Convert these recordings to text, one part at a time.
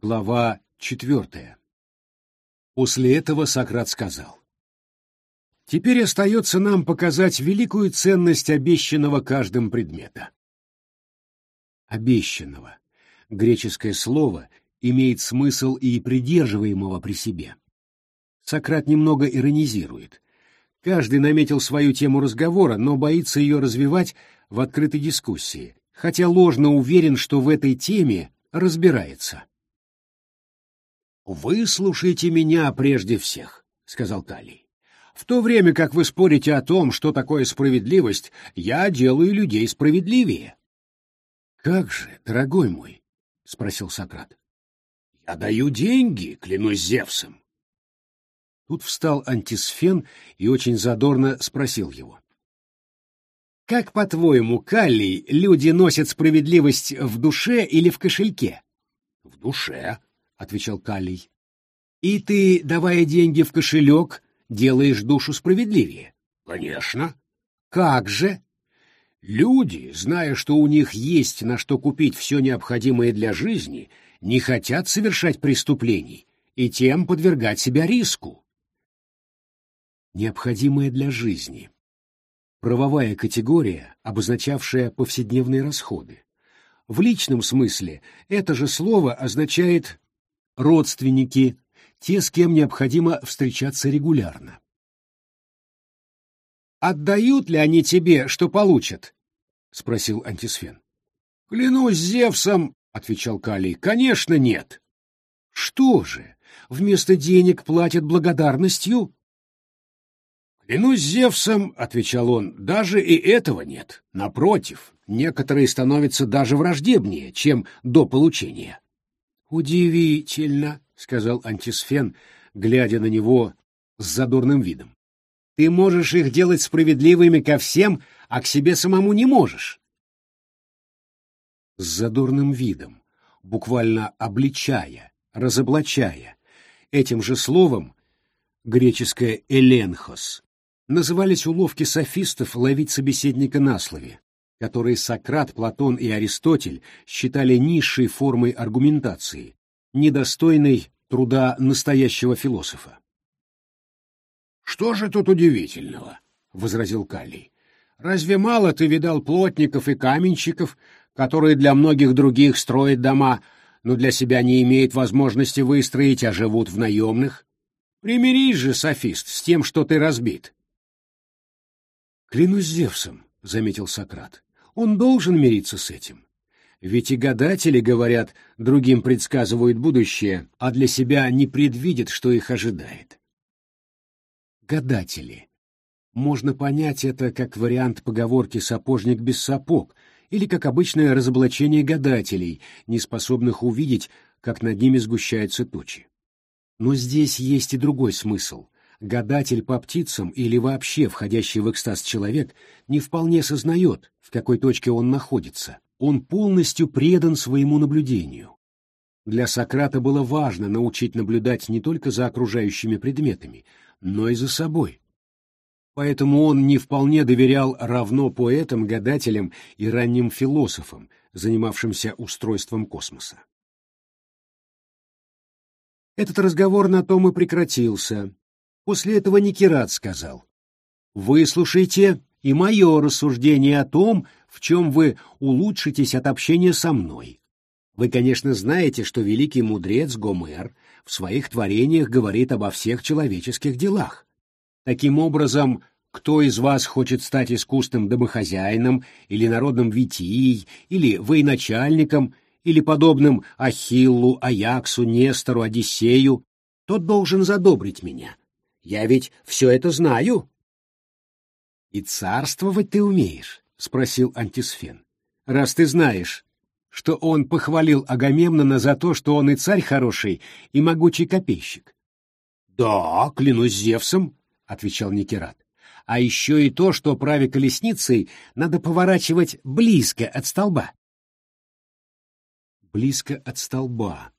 Глава четвертая. После этого Сократ сказал. Теперь остается нам показать великую ценность обещанного каждым предмета. Обещанного. Греческое слово имеет смысл и придерживаемого при себе. Сократ немного иронизирует. Каждый наметил свою тему разговора, но боится ее развивать в открытой дискуссии, хотя ложно уверен, что в этой теме разбирается. «Выслушайте меня прежде всех», — сказал Калий. «В то время как вы спорите о том, что такое справедливость, я делаю людей справедливее». «Как же, дорогой мой?» — спросил Сократ. «Я даю деньги, клянусь Зевсом». Тут встал антисфен и очень задорно спросил его. «Как, по-твоему, Калий, люди носят справедливость в душе или в кошельке?» «В душе», отвечал Калий. И ты, давая деньги в кошелек, делаешь душу справедливее. Конечно. Как же? Люди, зная, что у них есть на что купить все необходимое для жизни, не хотят совершать преступлений и тем подвергать себя риску. Необходимое для жизни. Правовая категория, обозначавшая повседневные расходы. В личном смысле это же слово означает родственники, те, с кем необходимо встречаться регулярно. «Отдают ли они тебе, что получат?» — спросил Антисфен. «Клянусь Зевсом», — отвечал Калий, — «конечно нет». «Что же, вместо денег платят благодарностью?» «Клянусь Зевсом», — отвечал он, — «даже и этого нет. Напротив, некоторые становятся даже враждебнее, чем до получения». «Удивительно», — сказал антисфен, глядя на него с задорным видом. «Ты можешь их делать справедливыми ко всем, а к себе самому не можешь». С задорным видом, буквально обличая, разоблачая, этим же словом, греческое «эленхос», назывались уловки софистов ловить собеседника на слове, которые Сократ, Платон и Аристотель считали низшей формой аргументации, недостойной труда настоящего философа. «Что же тут удивительного?» — возразил Каллий. «Разве мало ты видал плотников и каменщиков, которые для многих других строят дома, но для себя не имеют возможности выстроить, а живут в наемных? Примирись же, софист, с тем, что ты разбит». «Клянусь Зевсом», — заметил Сократ, он должен мириться с этим. Ведь и гадатели, говорят, другим предсказывают будущее, а для себя не предвидят, что их ожидает. Гадатели. Можно понять это как вариант поговорки «сапожник без сапог» или как обычное разоблачение гадателей, не способных увидеть, как над ними сгущаются тучи. Но здесь есть и другой смысл — гадатель по птицам или вообще входящий в экстаз человек не вполне сознает, в какой точке он находится. Он полностью предан своему наблюдению. Для Сократа было важно научить наблюдать не только за окружающими предметами, но и за собой. Поэтому он не вполне доверял равно поэтам, гадателям и ранним философам, занимавшимся устройством космоса. Этот разговор на том и прекратился, После этого Никерат сказал, «Выслушайте и мое рассуждение о том, в чем вы улучшитесь от общения со мной. Вы, конечно, знаете, что великий мудрец Гомер в своих творениях говорит обо всех человеческих делах. Таким образом, кто из вас хочет стать искусным домохозяином или народным витией, или военачальником, или подобным Ахиллу, Аяксу, Нестору, Одиссею, тот должен задобрить меня, я ведь все это знаю. — И царствовать ты умеешь? — спросил Антисфен. — Раз ты знаешь, что он похвалил Агамемнона за то, что он и царь хороший, и могучий копейщик. — Да, клянусь Зевсом, — отвечал Никерат. — А еще и то, что праве колесницей надо поворачивать близко от столба. Близко от столба.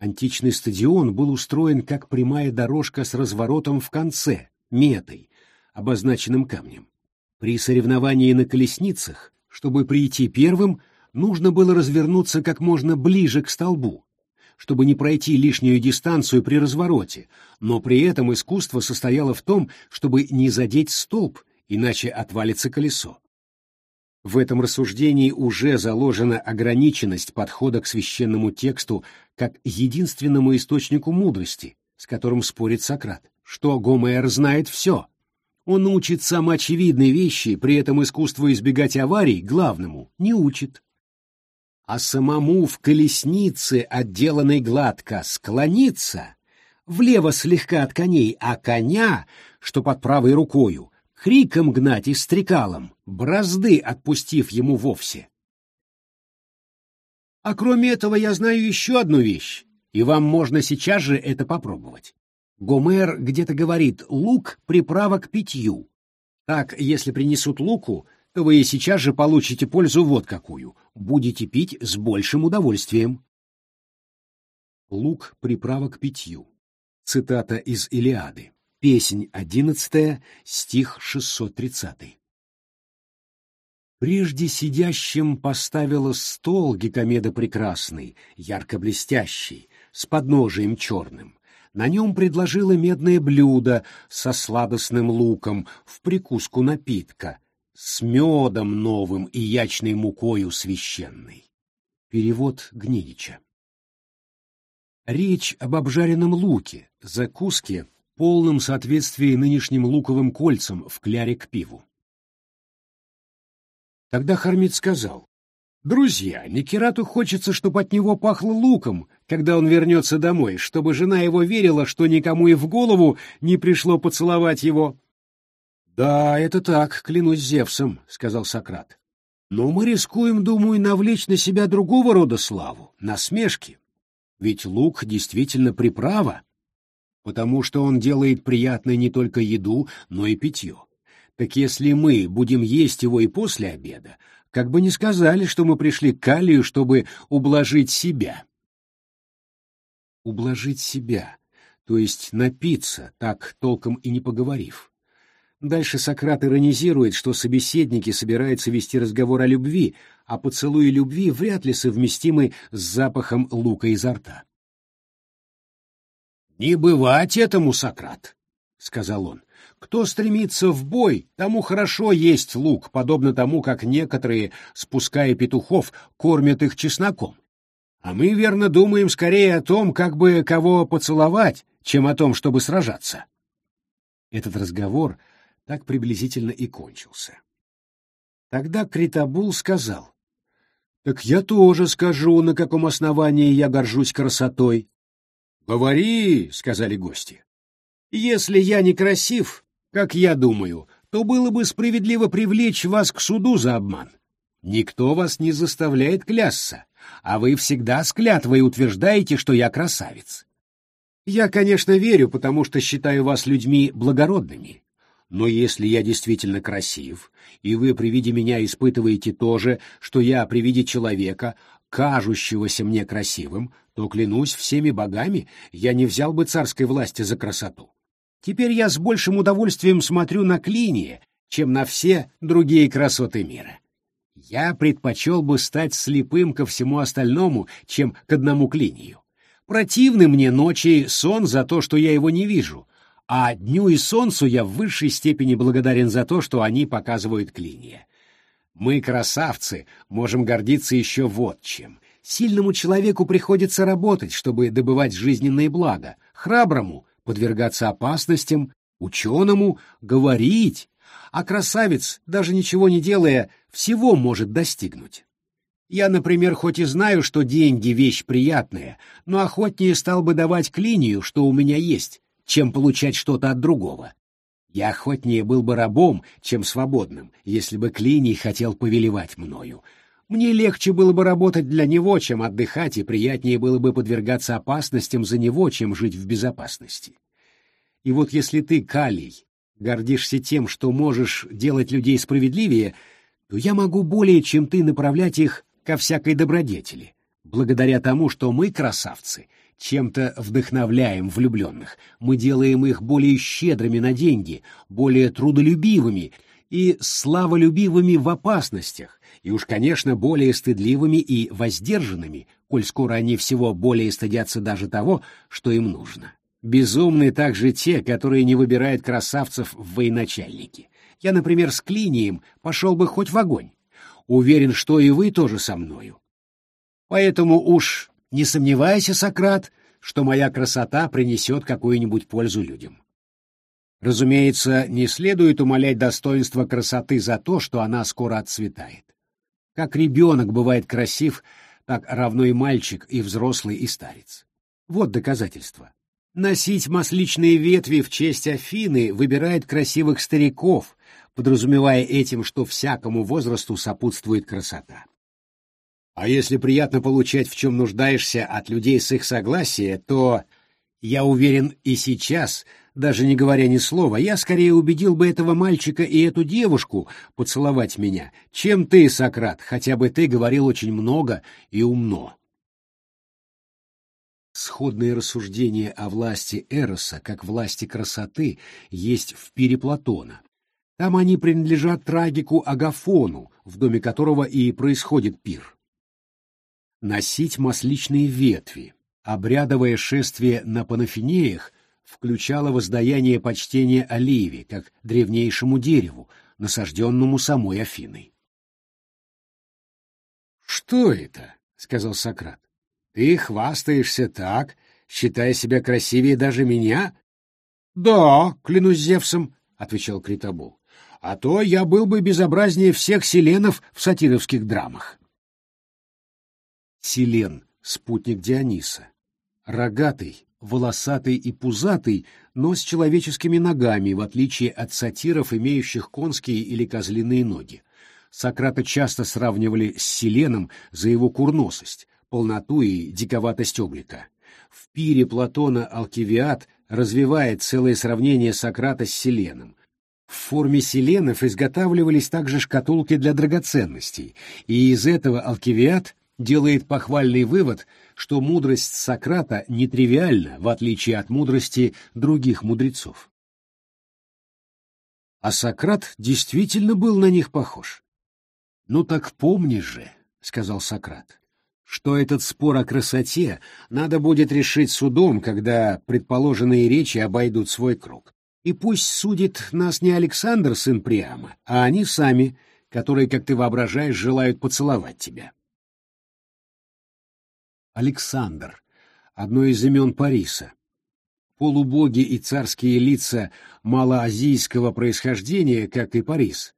Античный стадион был устроен как прямая дорожка с разворотом в конце, метой, обозначенным камнем. При соревновании на колесницах, чтобы прийти первым, нужно было развернуться как можно ближе к столбу. чтобы не пройти лишнюю дистанцию при развороте, но при этом искусство состояло в том, чтобы не задеть столб, иначе отвалится колесо. В этом рассуждении уже заложена ограниченность подхода к священному тексту как единственному источнику мудрости, с которым спорит Сократ, что Гомер знает все. Он учит самоочевидные вещи, при этом искусство избегать аварий главному не учит а самому в колеснице, отделанной гладко, склониться, влево слегка от коней, а коня, что под правой рукою, криком гнать и стрекалом, бразды отпустив ему вовсе. А кроме этого я знаю еще одну вещь, и вам можно сейчас же это попробовать. Гомер где-то говорит «лук — приправа к питью». Так, если принесут луку, то вы и сейчас же получите пользу вот какую. Будете пить с большим удовольствием. Лук приправа к питью. Цитата из Илиады. Песнь одиннадцатая, стих 630. Прежде сидящим поставила стол Гекомеда прекрасный, ярко блестящий, с подножием черным. На нем предложила медное блюдо со сладостным луком в прикуску напитка — с медом новым и ячной мукою священной. Перевод Гнедича. Речь об обжаренном луке, закуске, полном соответствии нынешним луковым кольцам в кляре к пиву. Тогда Хармит сказал, «Друзья, Никерату хочется, чтобы от него пахло луком, когда он вернется домой, чтобы жена его верила, что никому и в голову не пришло поцеловать его». «Да, это так, клянусь Зевсом», — сказал Сократ. «Но мы рискуем, думаю, навлечь на себя другого рода славу, насмешки. Ведь лук действительно приправа, потому что он делает приятной не только еду, но и питье. Так если мы будем есть его и после обеда, как бы не сказали, что мы пришли к Калию, чтобы ублажить себя». Ублажить себя, то есть напиться, так толком и не поговорив. Дальше Сократ иронизирует, что собеседники собираются вести разговор о любви, а поцелуи любви вряд ли совместимы с запахом лука изо рта. «Не бывать этому, Сократ», — сказал он. «Кто стремится в бой, тому хорошо есть лук, подобно тому, как некоторые, спуская петухов, кормят их чесноком. А мы, верно, думаем скорее о том, как бы кого поцеловать, чем о том, чтобы сражаться». Этот разговор — так приблизительно и кончился. Тогда Критабул сказал, «Так я тоже скажу, на каком основании я горжусь красотой». «Говори», — сказали гости. «Если я не красив, как я думаю, то было бы справедливо привлечь вас к суду за обман. Никто вас не заставляет клясться, а вы всегда с клятвой утверждаете, что я красавец. Я, конечно, верю, потому что считаю вас людьми благородными, но если я действительно красив, и вы при виде меня испытываете то же, что я при виде человека, кажущегося мне красивым, то, клянусь всеми богами, я не взял бы царской власти за красоту. Теперь я с большим удовольствием смотрю на клиние, чем на все другие красоты мира. Я предпочел бы стать слепым ко всему остальному, чем к одному клинию. Противны мне ночи сон за то, что я его не вижу, а дню и солнцу я в высшей степени благодарен за то, что они показывают клинья. Мы, красавцы, можем гордиться еще вот чем. Сильному человеку приходится работать, чтобы добывать жизненные блага, храброму — подвергаться опасностям, ученому — говорить, а красавец, даже ничего не делая, всего может достигнуть. Я, например, хоть и знаю, что деньги — вещь приятная, но охотнее стал бы давать клинию, что у меня есть, чем получать что-то от другого. Я охотнее был бы рабом, чем свободным, если бы Клиний хотел повелевать мною. Мне легче было бы работать для него, чем отдыхать, и приятнее было бы подвергаться опасностям за него, чем жить в безопасности. И вот если ты, Калий, гордишься тем, что можешь делать людей справедливее, то я могу более, чем ты, направлять их ко всякой добродетели, благодаря тому, что мы, красавцы, — чем-то вдохновляем влюбленных, мы делаем их более щедрыми на деньги, более трудолюбивыми и славолюбивыми в опасностях, и уж, конечно, более стыдливыми и воздержанными, коль скоро они всего более стыдятся даже того, что им нужно. Безумны также те, которые не выбирают красавцев в военачальники. Я, например, с Клинием пошел бы хоть в огонь. Уверен, что и вы тоже со мною. Поэтому уж не сомневайся, Сократ, что моя красота принесет какую-нибудь пользу людям. Разумеется, не следует умалять достоинство красоты за то, что она скоро отцветает. Как ребенок бывает красив, так равно и мальчик, и взрослый, и старец. Вот доказательство. Носить масличные ветви в честь Афины выбирает красивых стариков, подразумевая этим, что всякому возрасту сопутствует красота. А если приятно получать, в чем нуждаешься от людей с их согласия, то, я уверен, и сейчас, даже не говоря ни слова, я скорее убедил бы этого мальчика и эту девушку поцеловать меня, чем ты, Сократ, хотя бы ты говорил очень много и умно. Сходные рассуждения о власти Эроса, как власти красоты, есть в пире Платона. Там они принадлежат трагику Агафону, в доме которого и происходит пир. Носить масличные ветви, обрядовое шествие на панафинеях включало воздаяние почтения Оливе, как древнейшему дереву, насажденному самой Афиной. «Что это?» — сказал Сократ. «Ты хвастаешься так, считая себя красивее даже меня?» «Да, клянусь Зевсом», — отвечал Критобул. «А то я был бы безобразнее всех селенов в сатировских драмах». Селен — спутник Диониса. Рогатый, волосатый и пузатый, но с человеческими ногами, в отличие от сатиров, имеющих конские или козлиные ноги. Сократа часто сравнивали с Селеном за его курносость, полноту и диковатость облика. В пире Платона Алкивиад развивает целое сравнение Сократа с Селеном. В форме селенов изготавливались также шкатулки для драгоценностей, и из этого Алкивиад делает похвальный вывод, что мудрость Сократа нетривиальна, в отличие от мудрости других мудрецов. А Сократ действительно был на них похож. «Ну так помни же», — сказал Сократ, — «что этот спор о красоте надо будет решить судом, когда предположенные речи обойдут свой круг. И пусть судит нас не Александр, сын Приама, а они сами, которые, как ты воображаешь, желают поцеловать тебя». Александр, одно из имен Париса. Полубоги и царские лица малоазийского происхождения, как и Парис,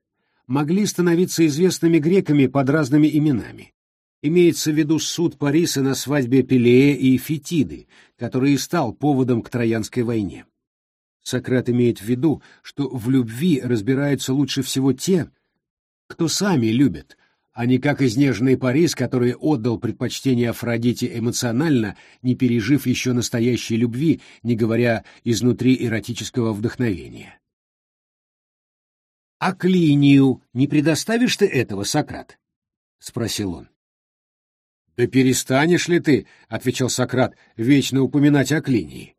могли становиться известными греками под разными именами. Имеется в виду суд Париса на свадьбе Пелея и Фетиды, который и стал поводом к Троянской войне. Сократ имеет в виду, что в любви разбираются лучше всего те, кто сами любят, а не как изнеженный Парис, который отдал предпочтение Афродите эмоционально, не пережив еще настоящей любви, не говоря изнутри эротического вдохновения. «А Клинию не предоставишь ты этого, Сократ?» — спросил он. «Да перестанешь ли ты, — отвечал Сократ, — вечно упоминать о Клинии?»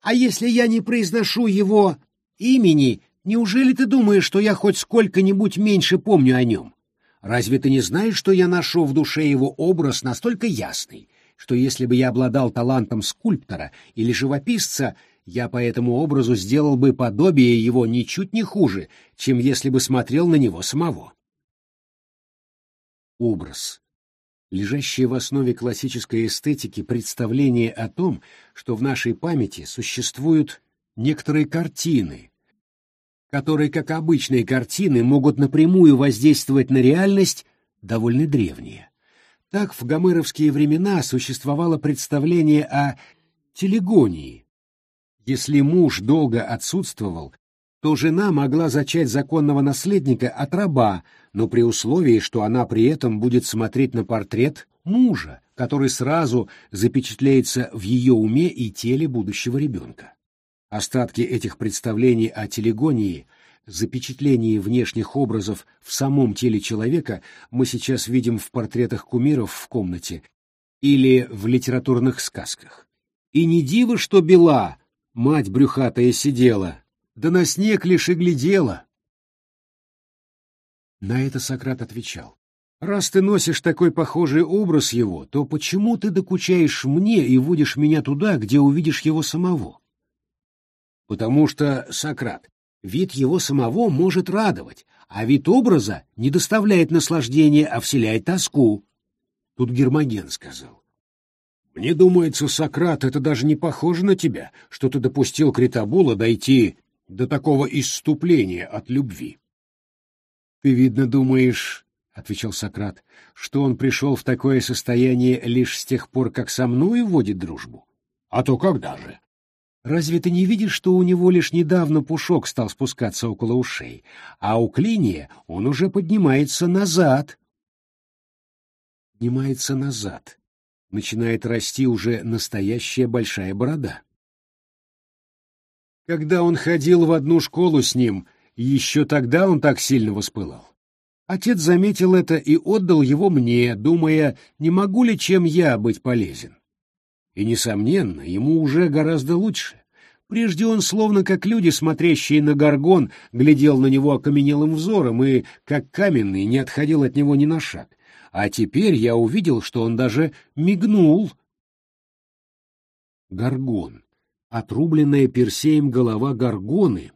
«А если я не произношу его имени, неужели ты думаешь, что я хоть сколько-нибудь меньше помню о нем?» Разве ты не знаешь, что я ношу в душе его образ настолько ясный, что если бы я обладал талантом скульптора или живописца, я по этому образу сделал бы подобие его ничуть не хуже, чем если бы смотрел на него самого? Образ. Лежащее в основе классической эстетики представление о том, что в нашей памяти существуют некоторые картины, которые, как обычные картины, могут напрямую воздействовать на реальность, довольно древние. Так в гомеровские времена существовало представление о телегонии. Если муж долго отсутствовал, то жена могла зачать законного наследника от раба, но при условии, что она при этом будет смотреть на портрет мужа, который сразу запечатлеется в ее уме и теле будущего ребенка. Остатки этих представлений о телегонии, запечатлении внешних образов в самом теле человека мы сейчас видим в портретах кумиров в комнате или в литературных сказках. И не диво, что бела, мать брюхатая сидела, да на снег лишь и глядела. На это Сократ отвечал. Раз ты носишь такой похожий образ его, то почему ты докучаешь мне и водишь меня туда, где увидишь его самого? Потому что, Сократ, вид его самого может радовать, а вид образа не доставляет наслаждения, а вселяет тоску. Тут Гермоген сказал. Мне думается, Сократ, это даже не похоже на тебя, что ты допустил Критабула дойти до такого исступления от любви. Ты, видно, думаешь, — отвечал Сократ, — что он пришел в такое состояние лишь с тех пор, как со мной вводит дружбу? А то когда же? Разве ты не видишь, что у него лишь недавно пушок стал спускаться около ушей, а у клиния он уже поднимается назад? Поднимается назад. Начинает расти уже настоящая большая борода. Когда он ходил в одну школу с ним, еще тогда он так сильно воспылал. Отец заметил это и отдал его мне, думая, не могу ли чем я быть полезен. И, несомненно, ему уже гораздо лучше. Прежде он, словно как люди, смотрящие на горгон, глядел на него окаменелым взором и, как каменный, не отходил от него ни на шаг. А теперь я увидел, что он даже мигнул. Горгон. Отрубленная Персеем голова горгоны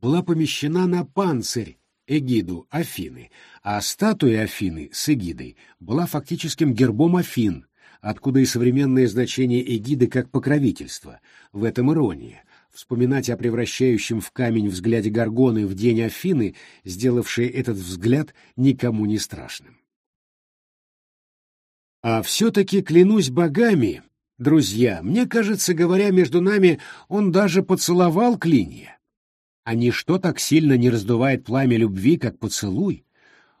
была помещена на панцирь, эгиду Афины, а статуя Афины с эгидой была фактическим гербом Афин, откуда и современное значение эгиды как покровительство. В этом ирония. Вспоминать о превращающем в камень взгляде Гаргоны в день Афины, сделавшей этот взгляд никому не страшным. А все-таки, клянусь богами, друзья, мне кажется, говоря между нами, он даже поцеловал Клинья а ничто так сильно не раздувает пламя любви, как поцелуй.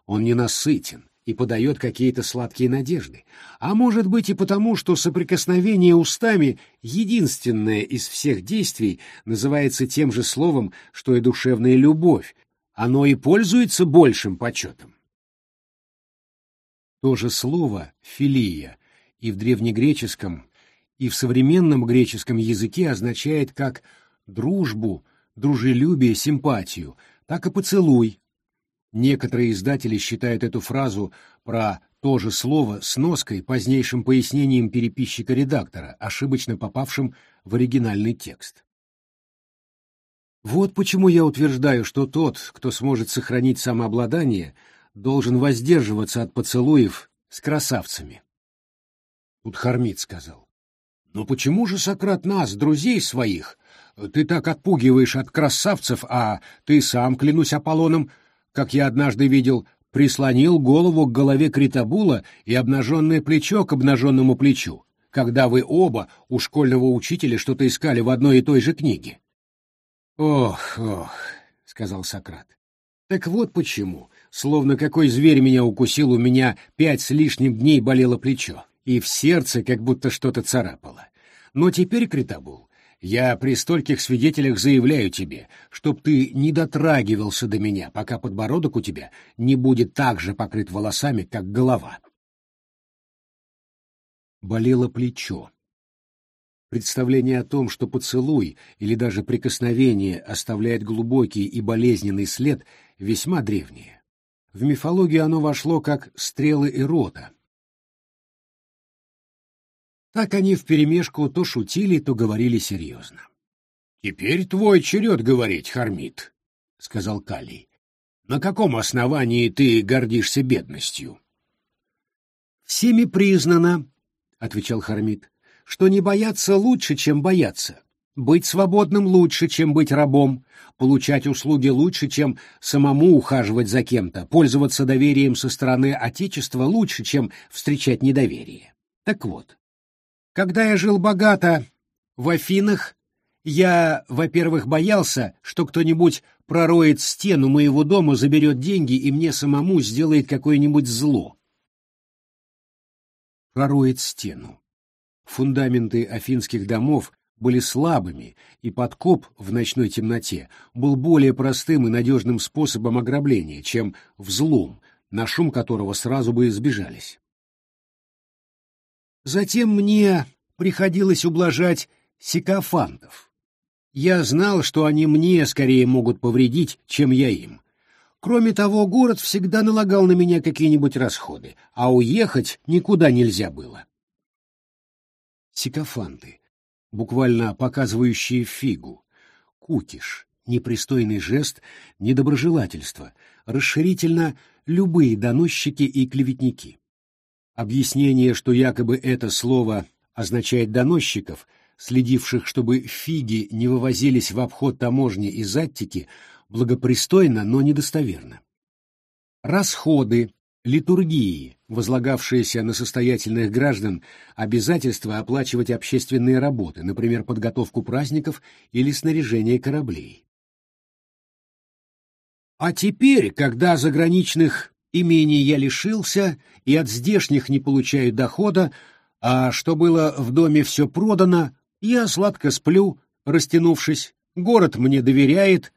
Он ненасытен и подает какие-то сладкие надежды, а может быть и потому, что соприкосновение устами, единственное из всех действий, называется тем же словом, что и душевная любовь, оно и пользуется большим почетом. То же слово «филия» и в древнегреческом, и в современном греческом языке означает как «дружбу», дружелюбие, симпатию, так и поцелуй. Некоторые издатели считают эту фразу про то же слово с ноской позднейшим пояснением переписчика-редактора, ошибочно попавшим в оригинальный текст. Вот почему я утверждаю, что тот, кто сможет сохранить самообладание, должен воздерживаться от поцелуев с красавцами. Тут Хармит сказал. Но почему же Сократ нас, друзей своих, ты так отпугиваешь от красавцев, а ты сам, клянусь Аполлоном, как я однажды видел, прислонил голову к голове Критабула и обнаженное плечо к обнаженному плечу, когда вы оба у школьного учителя что-то искали в одной и той же книге. «Ох, ох», — сказал Сократ. «Так вот почему, словно какой зверь меня укусил, у меня пять с лишним дней болело плечо, и в сердце как будто что-то царапало. Но теперь, Критабул, я при стольких свидетелях заявляю тебе, чтоб ты не дотрагивался до меня, пока подбородок у тебя не будет так же покрыт волосами, как голова. Болело плечо. Представление о том, что поцелуй или даже прикосновение оставляет глубокий и болезненный след, весьма древнее. В мифологию оно вошло как стрелы эрота, так они вперемешку то шутили, то говорили серьезно. — Теперь твой черед говорить, Хармит, — сказал Калий. — На каком основании ты гордишься бедностью? — Всеми признано, — отвечал Хармит, — что не бояться лучше, чем бояться, быть свободным лучше, чем быть рабом, получать услуги лучше, чем самому ухаживать за кем-то, пользоваться доверием со стороны Отечества лучше, чем встречать недоверие. Так вот, когда я жил богато в Афинах, я, во-первых, боялся, что кто-нибудь пророет стену моего дома, заберет деньги и мне самому сделает какое-нибудь зло. Пророет стену. Фундаменты афинских домов были слабыми, и подкоп в ночной темноте был более простым и надежным способом ограбления, чем взлом, на шум которого сразу бы избежались. Затем мне приходилось ублажать сикофантов. Я знал, что они мне скорее могут повредить, чем я им. Кроме того, город всегда налагал на меня какие-нибудь расходы, а уехать никуда нельзя было. Сикофанты, буквально показывающие фигу, кукиш, непристойный жест, недоброжелательство, расширительно любые доносчики и клеветники. Объяснение, что якобы это слово означает доносчиков, следивших, чтобы фиги не вывозились в обход таможни из Аттики, благопристойно, но недостоверно. Расходы, литургии, возлагавшиеся на состоятельных граждан обязательство оплачивать общественные работы, например, подготовку праздников или снаряжение кораблей. А теперь, когда заграничных имений я лишился и от здешних не получаю дохода, а что было в доме все продано, я сладко сплю, растянувшись, город мне доверяет,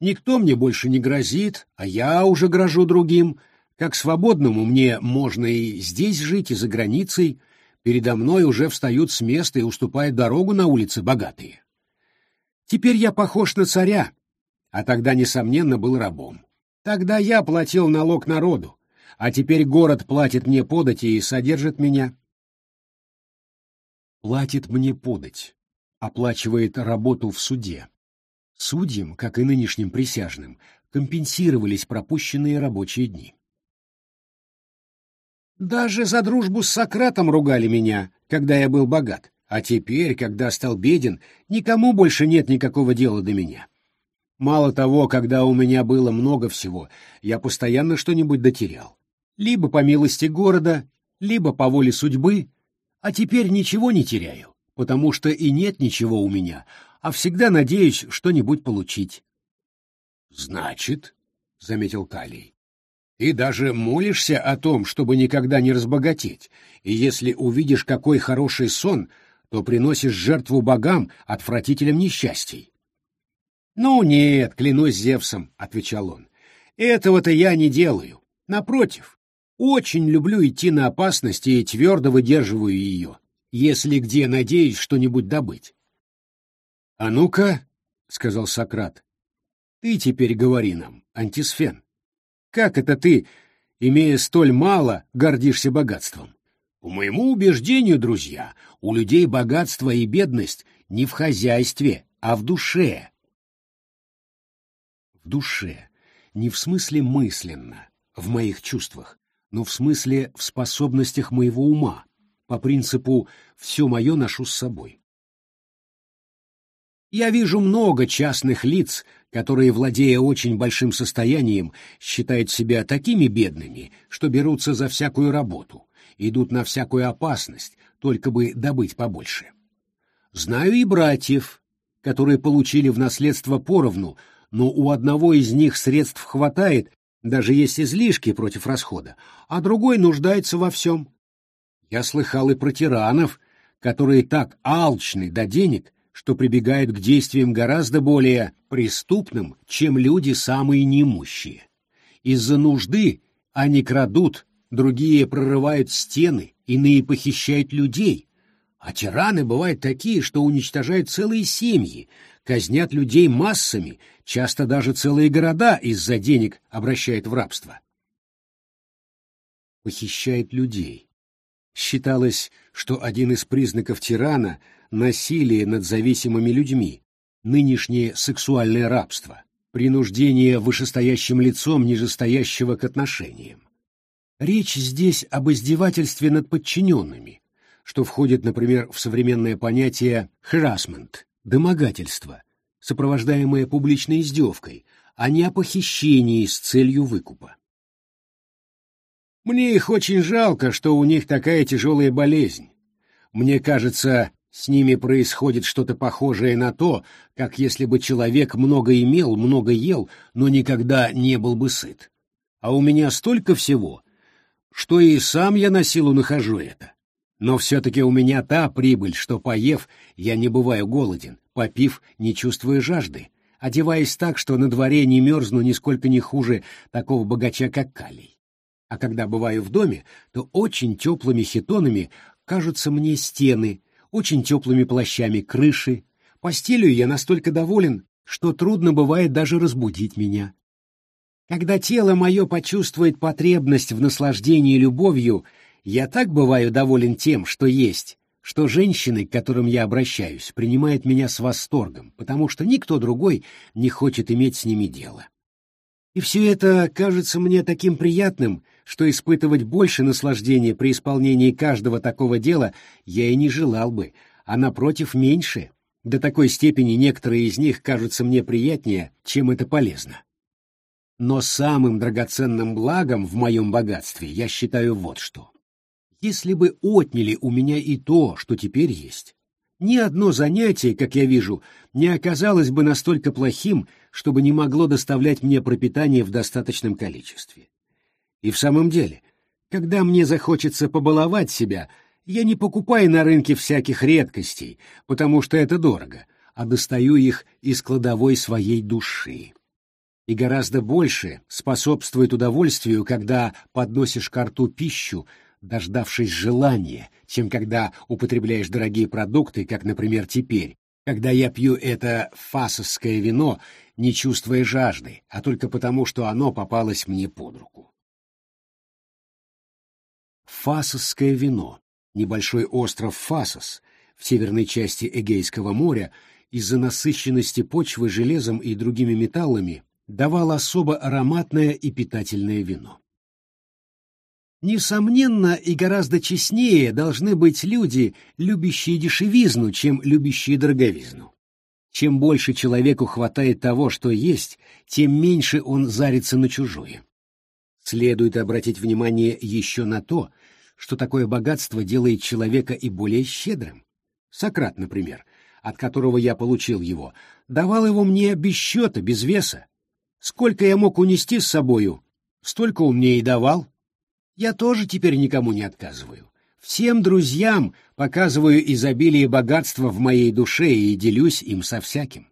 никто мне больше не грозит, а я уже грожу другим, как свободному мне можно и здесь жить, и за границей, передо мной уже встают с места и уступают дорогу на улице богатые. Теперь я похож на царя, а тогда, несомненно, был рабом. Тогда я платил налог народу, а теперь город платит мне подати и содержит меня. Платит мне подать, оплачивает работу в суде. Судьям, как и нынешним присяжным, компенсировались пропущенные рабочие дни. Даже за дружбу с Сократом ругали меня, когда я был богат, а теперь, когда стал беден, никому больше нет никакого дела до меня. Мало того, когда у меня было много всего, я постоянно что-нибудь дотерял. Либо по милости города, либо по воле судьбы, а теперь ничего не теряю, потому что и нет ничего у меня, а всегда надеюсь что-нибудь получить. — Значит, — заметил Калий, — ты даже молишься о том, чтобы никогда не разбогатеть, и если увидишь какой хороший сон, то приносишь жертву богам отвратителям несчастий. «Ну нет, клянусь Зевсом», — отвечал он. «Этого-то я не делаю. Напротив, очень люблю идти на опасности и твердо выдерживаю ее, если где надеюсь что-нибудь добыть». «А ну-ка», — сказал Сократ, — «ты теперь говори нам, антисфен. Как это ты, имея столь мало, гордишься богатством?» По моему убеждению, друзья, у людей богатство и бедность не в хозяйстве, а в душе, в душе, не в смысле мысленно, в моих чувствах, но в смысле в способностях моего ума, по принципу «все мое ношу с собой». Я вижу много частных лиц, которые, владея очень большим состоянием, считают себя такими бедными, что берутся за всякую работу, идут на всякую опасность, только бы добыть побольше. Знаю и братьев, которые получили в наследство поровну, но у одного из них средств хватает, даже есть излишки против расхода, а другой нуждается во всем. Я слыхал и про тиранов, которые так алчны до денег, что прибегают к действиям гораздо более преступным, чем люди самые неимущие. Из-за нужды они крадут, другие прорывают стены, иные похищают людей, а тираны бывают такие, что уничтожают целые семьи, казнят людей массами, часто даже целые города из-за денег обращают в рабство. Похищает людей. Считалось, что один из признаков тирана — насилие над зависимыми людьми, нынешнее сексуальное рабство, принуждение вышестоящим лицом нижестоящего к отношениям. Речь здесь об издевательстве над подчиненными, что входит, например, в современное понятие «harassment» домогательство, сопровождаемое публичной издевкой, а не о похищении с целью выкупа. Мне их очень жалко, что у них такая тяжелая болезнь. Мне кажется, с ними происходит что-то похожее на то, как если бы человек много имел, много ел, но никогда не был бы сыт. А у меня столько всего, что и сам я на силу нахожу это. Но все-таки у меня та прибыль, что, поев, я не бываю голоден, попив, не чувствуя жажды, одеваясь так, что на дворе не мерзну нисколько не хуже такого богача, как Калий. А когда бываю в доме, то очень теплыми хитонами кажутся мне стены, очень теплыми плащами крыши. Постелью я настолько доволен, что трудно бывает даже разбудить меня. Когда тело мое почувствует потребность в наслаждении любовью, я так бываю доволен тем, что есть, что женщины, к которым я обращаюсь, принимают меня с восторгом, потому что никто другой не хочет иметь с ними дело. И все это кажется мне таким приятным, что испытывать больше наслаждения при исполнении каждого такого дела я и не желал бы, а напротив меньше. До такой степени некоторые из них кажутся мне приятнее, чем это полезно. Но самым драгоценным благом в моем богатстве я считаю вот что. Если бы отняли у меня и то, что теперь есть, ни одно занятие, как я вижу, не оказалось бы настолько плохим, чтобы не могло доставлять мне пропитание в достаточном количестве. И в самом деле, когда мне захочется побаловать себя, я не покупаю на рынке всяких редкостей, потому что это дорого, а достаю их из кладовой своей души и гораздо больше способствует удовольствию, когда подносишь к рту пищу, дождавшись желания, чем когда употребляешь дорогие продукты, как, например, теперь, когда я пью это фасовское вино, не чувствуя жажды, а только потому, что оно попалось мне под руку. Фасосское вино, небольшой остров Фасос в северной части Эгейского моря, из-за насыщенности почвы железом и другими металлами давал особо ароматное и питательное вино. Несомненно, и гораздо честнее должны быть люди, любящие дешевизну, чем любящие дороговизну. Чем больше человеку хватает того, что есть, тем меньше он зарится на чужое. Следует обратить внимание еще на то, что такое богатство делает человека и более щедрым. Сократ, например, от которого я получил его, давал его мне без счета, без веса, Сколько я мог унести с собою, столько он мне и давал. Я тоже теперь никому не отказываю. Всем друзьям показываю изобилие богатства в моей душе и делюсь им со всяким.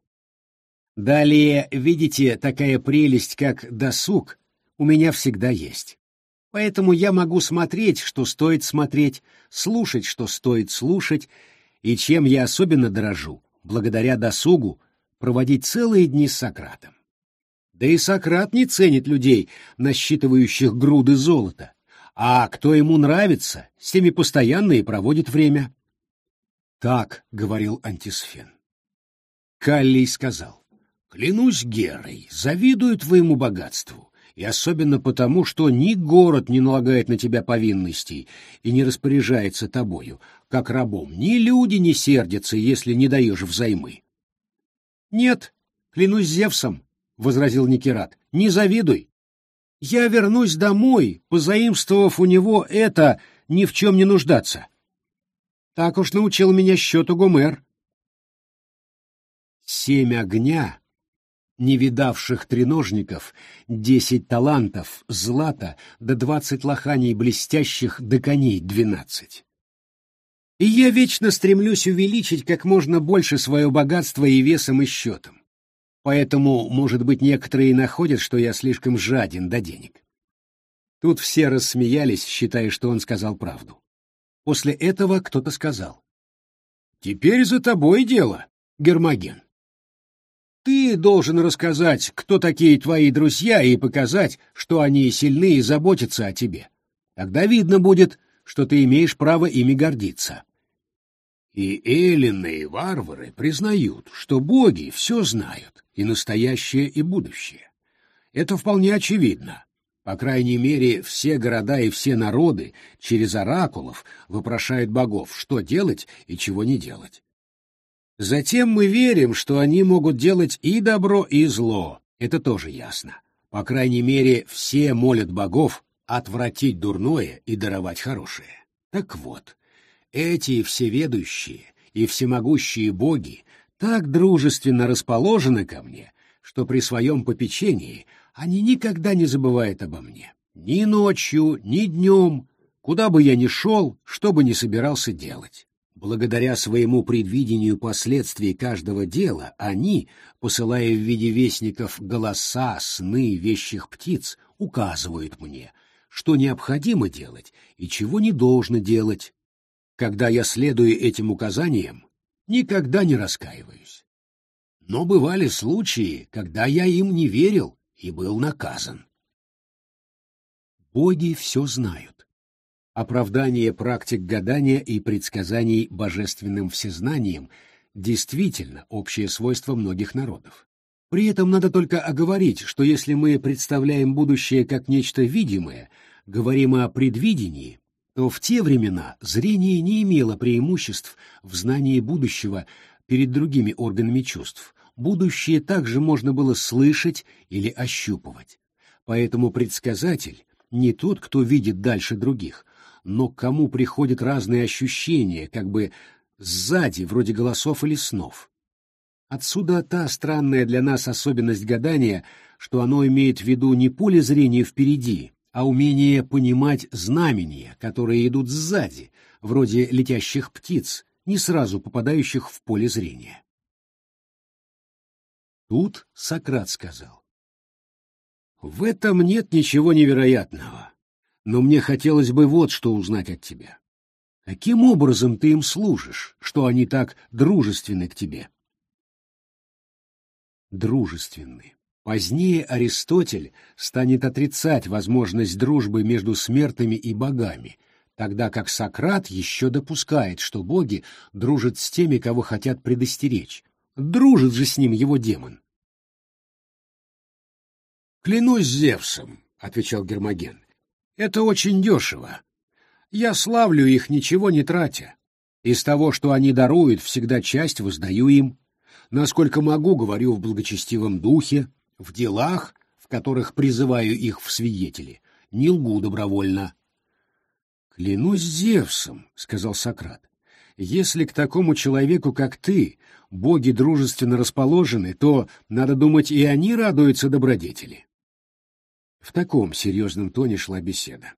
Далее, видите, такая прелесть, как досуг, у меня всегда есть. Поэтому я могу смотреть, что стоит смотреть, слушать, что стоит слушать, и чем я особенно дорожу, благодаря досугу, проводить целые дни с Сократом. Да и Сократ не ценит людей, насчитывающих груды золота. А кто ему нравится, с теми постоянно и проводит время. Так говорил Антисфен. Каллий сказал, «Клянусь Герой, завидую твоему богатству, и особенно потому, что ни город не налагает на тебя повинностей и не распоряжается тобою, как рабом, ни люди не сердятся, если не даешь взаймы». «Нет, клянусь Зевсом, — возразил Никерат, — не завидуй. Я вернусь домой, позаимствовав у него это ни в чем не нуждаться. Так уж научил меня счету Гомер. Семь огня, не видавших треножников, десять талантов, злата, да двадцать лоханий блестящих, да коней двенадцать. И я вечно стремлюсь увеличить как можно больше свое богатство и весом, и счетом. Поэтому, может быть, некоторые находят, что я слишком жаден до денег. Тут все рассмеялись, считая, что он сказал правду. После этого кто-то сказал. «Теперь за тобой дело, Гермоген. Ты должен рассказать, кто такие твои друзья, и показать, что они сильны и заботятся о тебе. Тогда видно будет, что ты имеешь право ими гордиться». И эллины и варвары признают, что боги все знают, и настоящее, и будущее. Это вполне очевидно. По крайней мере, все города и все народы через оракулов вопрошают богов, что делать и чего не делать. Затем мы верим, что они могут делать и добро, и зло. Это тоже ясно. По крайней мере, все молят богов отвратить дурное и даровать хорошее. Так вот, эти всеведущие и всемогущие боги так дружественно расположены ко мне, что при своем попечении они никогда не забывают обо мне. Ни ночью, ни днем, куда бы я ни шел, что бы ни собирался делать. Благодаря своему предвидению последствий каждого дела, они, посылая в виде вестников голоса, сны, вещих птиц, указывают мне, что необходимо делать и чего не должно делать, когда я следую этим указаниям, никогда не раскаиваюсь. Но бывали случаи, когда я им не верил и был наказан. Боги все знают. Оправдание практик гадания и предсказаний божественным всезнанием действительно общее свойство многих народов. При этом надо только оговорить, что если мы представляем будущее как нечто видимое, говорим о предвидении, то в те времена зрение не имело преимуществ в знании будущего перед другими органами чувств. Будущее также можно было слышать или ощупывать. Поэтому предсказатель не тот, кто видит дальше других, но к кому приходят разные ощущения, как бы сзади, вроде голосов или снов. Отсюда та странная для нас особенность гадания, что оно имеет в виду не поле зрения впереди, а умение понимать знамения, которые идут сзади, вроде летящих птиц, не сразу попадающих в поле зрения. Тут Сократ сказал. «В этом нет ничего невероятного, но мне хотелось бы вот что узнать от тебя. Каким образом ты им служишь, что они так дружественны к тебе?» Дружественны. Позднее Аристотель станет отрицать возможность дружбы между смертными и богами, тогда как Сократ еще допускает, что боги дружат с теми, кого хотят предостеречь. Дружит же с ним его демон. «Клянусь Зевсом», — отвечал Гермоген, — «это очень дешево. Я славлю их, ничего не тратя. Из того, что они даруют, всегда часть воздаю им. Насколько могу, говорю в благочестивом духе, в делах, в которых призываю их в свидетели, не лгу добровольно. «Клянусь Зевсом», — сказал Сократ, — «если к такому человеку, как ты, боги дружественно расположены, то, надо думать, и они радуются добродетели». В таком серьезном тоне шла беседа.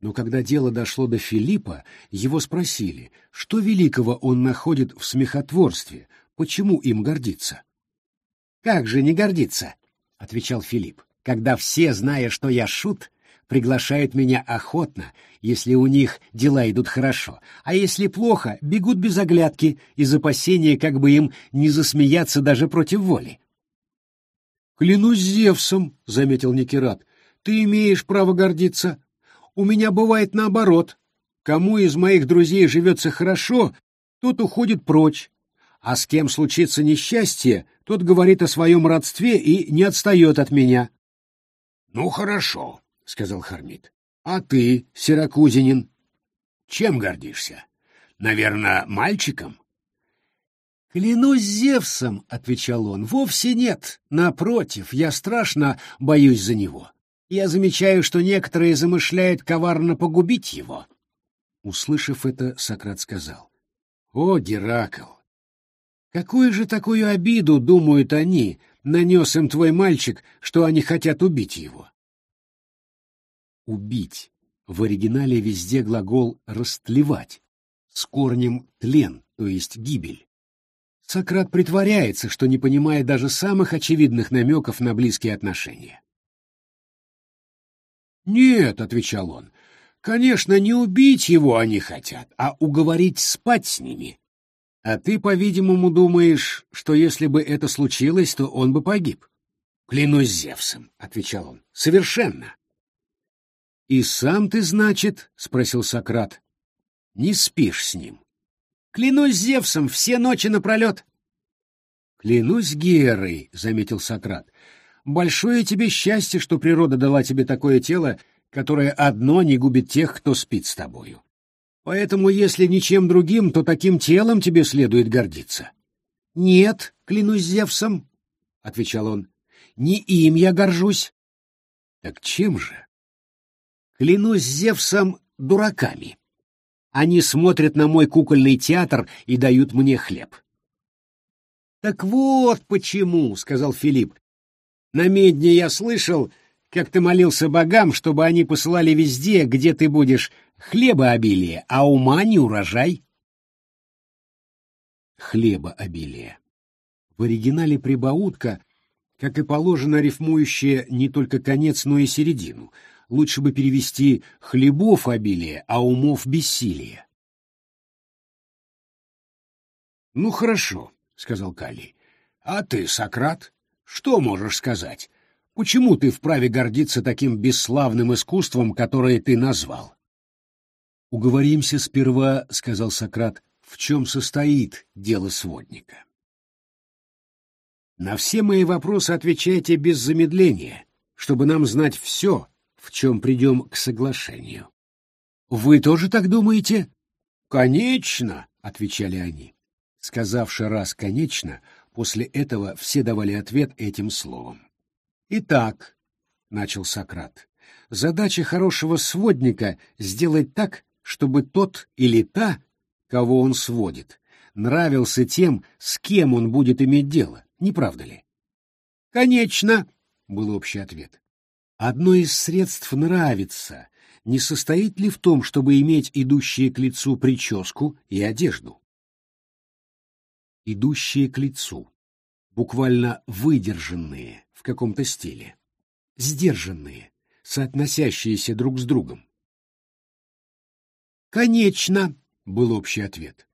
Но когда дело дошло до Филиппа, его спросили, что великого он находит в смехотворстве, почему им гордится. Как же не гордиться, отвечал Филипп, когда все, зная, что я шут, приглашают меня охотно, если у них дела идут хорошо, а если плохо, бегут без оглядки из опасения, как бы им не засмеяться даже против воли. «Клянусь Зевсом», — заметил Никерат, — «ты имеешь право гордиться. У меня бывает наоборот. Кому из моих друзей живется хорошо, тот уходит прочь, а с кем случится несчастье, тот говорит о своем родстве и не отстает от меня. — Ну, хорошо, — сказал Хармит. — А ты, сиракузинин, чем гордишься? Наверное, мальчиком? — Клянусь Зевсом, — отвечал он, — вовсе нет. Напротив, я страшно боюсь за него. Я замечаю, что некоторые замышляют коварно погубить его. Услышав это, Сократ сказал. — О, Геракл! Какую же такую обиду, думают они, нанес им твой мальчик, что они хотят убить его? Убить. В оригинале везде глагол «растлевать», с корнем «тлен», то есть «гибель». Сократ притворяется, что не понимает даже самых очевидных намеков на близкие отношения. «Нет», — отвечал он, — «конечно, не убить его они хотят, а уговорить спать с ними, а ты, по-видимому, думаешь, что если бы это случилось, то он бы погиб. Клянусь Зевсом, — отвечал он, — совершенно. И сам ты, значит, — спросил Сократ, — не спишь с ним. Клянусь Зевсом, все ночи напролет. Клянусь Герой, — заметил Сократ, — большое тебе счастье, что природа дала тебе такое тело, которое одно не губит тех, кто спит с тобою. Поэтому, если ничем другим, то таким телом тебе следует гордиться. — Нет, клянусь Зевсом, — отвечал он, — не им я горжусь. — Так чем же? — Клянусь Зевсом дураками. Они смотрят на мой кукольный театр и дают мне хлеб. — Так вот почему, — сказал Филипп. — На медне я слышал, как ты молился богам, чтобы они посылали везде, где ты будешь Хлеба обилие, а ума не урожай. Хлеба обилие. В оригинале прибаутка, как и положено, рифмующая не только конец, но и середину. Лучше бы перевести «хлебов обилие, а умов бессилие». «Ну, хорошо», — сказал Калий. «А ты, Сократ, что можешь сказать? Почему ты вправе гордиться таким бесславным искусством, которое ты назвал? Уговоримся сперва, сказал Сократ, в чем состоит дело сводника. На все мои вопросы отвечайте без замедления, чтобы нам знать все, в чем придем к соглашению. Вы тоже так думаете? Конечно, отвечали они. Сказавши раз «конечно», после этого все давали ответ этим словом. «Итак», — начал Сократ, — «задача хорошего сводника — сделать так, чтобы тот или та, кого он сводит, нравился тем, с кем он будет иметь дело, не правда ли?» «Конечно», — был общий ответ. «Одно из средств нравится не состоит ли в том, чтобы иметь идущие к лицу прическу и одежду?» «Идущие к лицу» буквально выдержанные в каком-то стиле, сдержанные, соотносящиеся друг с другом. «Конечно», — был общий ответ.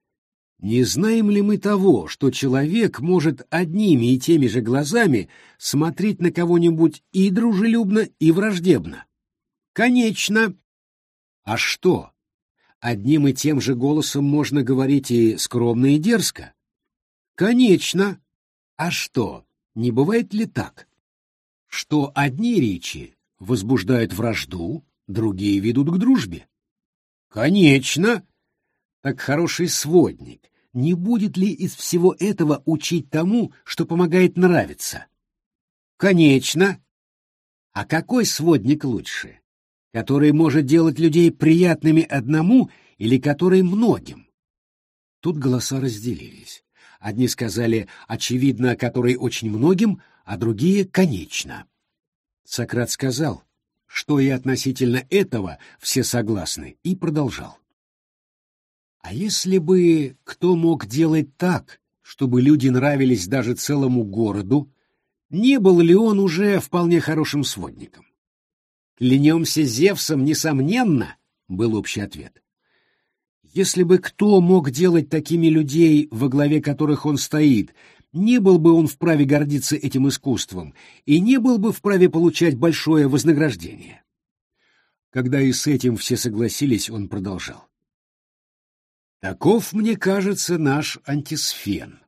«Не знаем ли мы того, что человек может одними и теми же глазами смотреть на кого-нибудь и дружелюбно, и враждебно?» «Конечно!» «А что? Одним и тем же голосом можно говорить и скромно, и дерзко?» «Конечно!» А что, не бывает ли так, что одни речи возбуждают вражду, другие ведут к дружбе? Конечно! Так хороший сводник не будет ли из всего этого учить тому, что помогает нравиться? Конечно! А какой сводник лучше? Который может делать людей приятными одному или который многим? Тут голоса разделились. Одни сказали «очевидно», который очень многим, а другие «конечно». Сократ сказал, что и относительно этого все согласны, и продолжал. А если бы кто мог делать так, чтобы люди нравились даже целому городу, не был ли он уже вполне хорошим сводником? «Клянемся Зевсом, несомненно», — был общий ответ. Если бы кто мог делать такими людей, во главе которых он стоит, не был бы он вправе гордиться этим искусством и не был бы вправе получать большое вознаграждение. Когда и с этим все согласились, он продолжал. Таков, мне кажется, наш антисфен.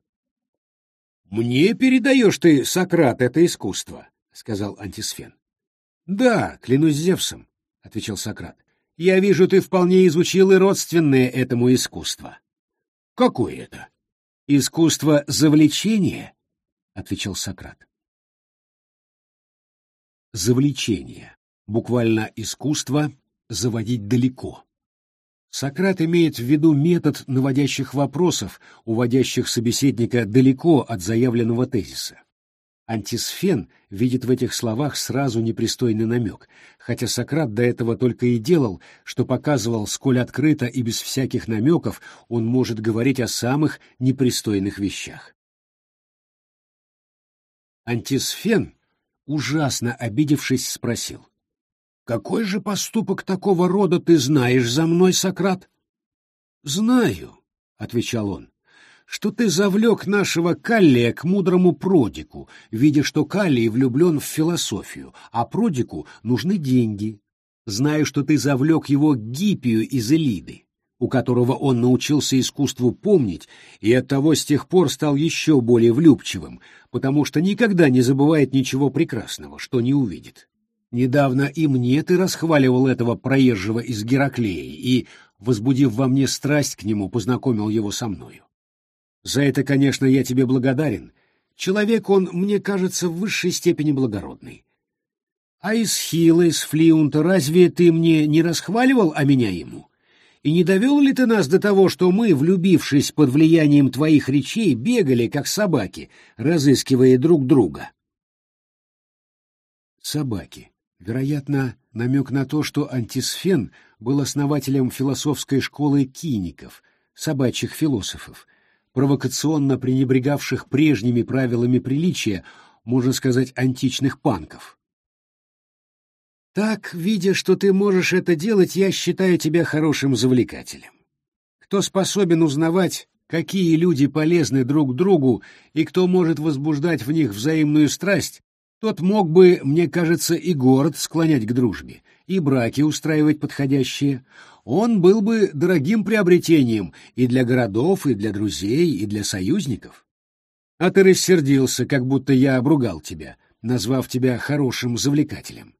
«Мне передаешь ты, Сократ, это искусство», — сказал антисфен. «Да, клянусь Зевсом», — отвечал Сократ. Я вижу, ты вполне изучил и родственное этому искусство. Какое это? Искусство завлечения? отвечал Сократ. Завлечение. Буквально искусство заводить далеко. Сократ имеет в виду метод наводящих вопросов, уводящих собеседника далеко от заявленного тезиса. Антисфен видит в этих словах сразу непристойный намек, хотя Сократ до этого только и делал, что показывал, сколь открыто и без всяких намеков он может говорить о самых непристойных вещах. Антисфен, ужасно обидевшись, спросил. «Какой же поступок такого рода ты знаешь за мной, Сократ?» «Знаю», — отвечал он что ты завлек нашего Каллия к мудрому Продику, видя, что Каллий влюблен в философию, а Продику нужны деньги. Знаю, что ты завлек его к Гиппию из Элиды, у которого он научился искусству помнить и оттого с тех пор стал еще более влюбчивым, потому что никогда не забывает ничего прекрасного, что не увидит. Недавно и мне ты расхваливал этого проезжего из Гераклеи и, возбудив во мне страсть к нему, познакомил его со мною. За это, конечно, я тебе благодарен. Человек он, мне кажется, в высшей степени благородный. А из Хила, из Флиунта разве ты мне не расхваливал, а меня ему? И не довел ли ты нас до того, что мы, влюбившись под влиянием твоих речей, бегали, как собаки, разыскивая друг друга? Собаки. Вероятно, намек на то, что Антисфен был основателем философской школы киников, собачьих философов, провокационно пренебрегавших прежними правилами приличия, можно сказать, античных панков. Так, видя, что ты можешь это делать, я считаю тебя хорошим завлекателем. Кто способен узнавать, какие люди полезны друг другу и кто может возбуждать в них взаимную страсть, Тот мог бы, мне кажется, и город склонять к дружбе, и браки устраивать подходящие. Он был бы дорогим приобретением и для городов, и для друзей, и для союзников. А ты рассердился, как будто я обругал тебя, назвав тебя хорошим завлекателем.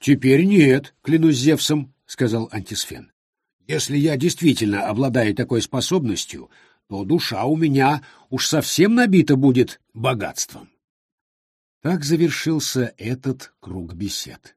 «Теперь нет, клянусь Зевсом», — сказал Антисфен. «Если я действительно обладаю такой способностью, то душа у меня уж совсем набита будет богатством». Так завершился этот круг бесед.